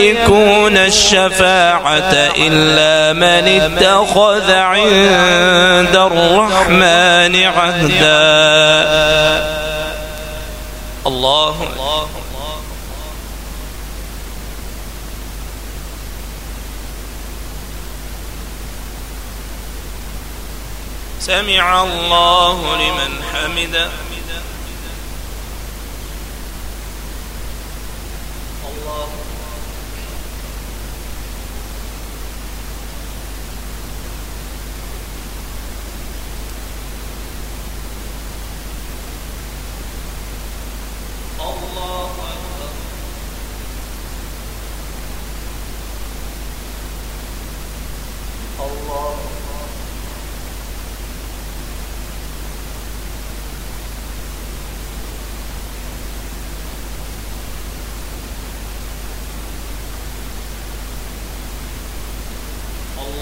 يملكون الشفاعة إلا من اتخذ عند الرحمن عهدا. الله. سمع الله لمن حمده.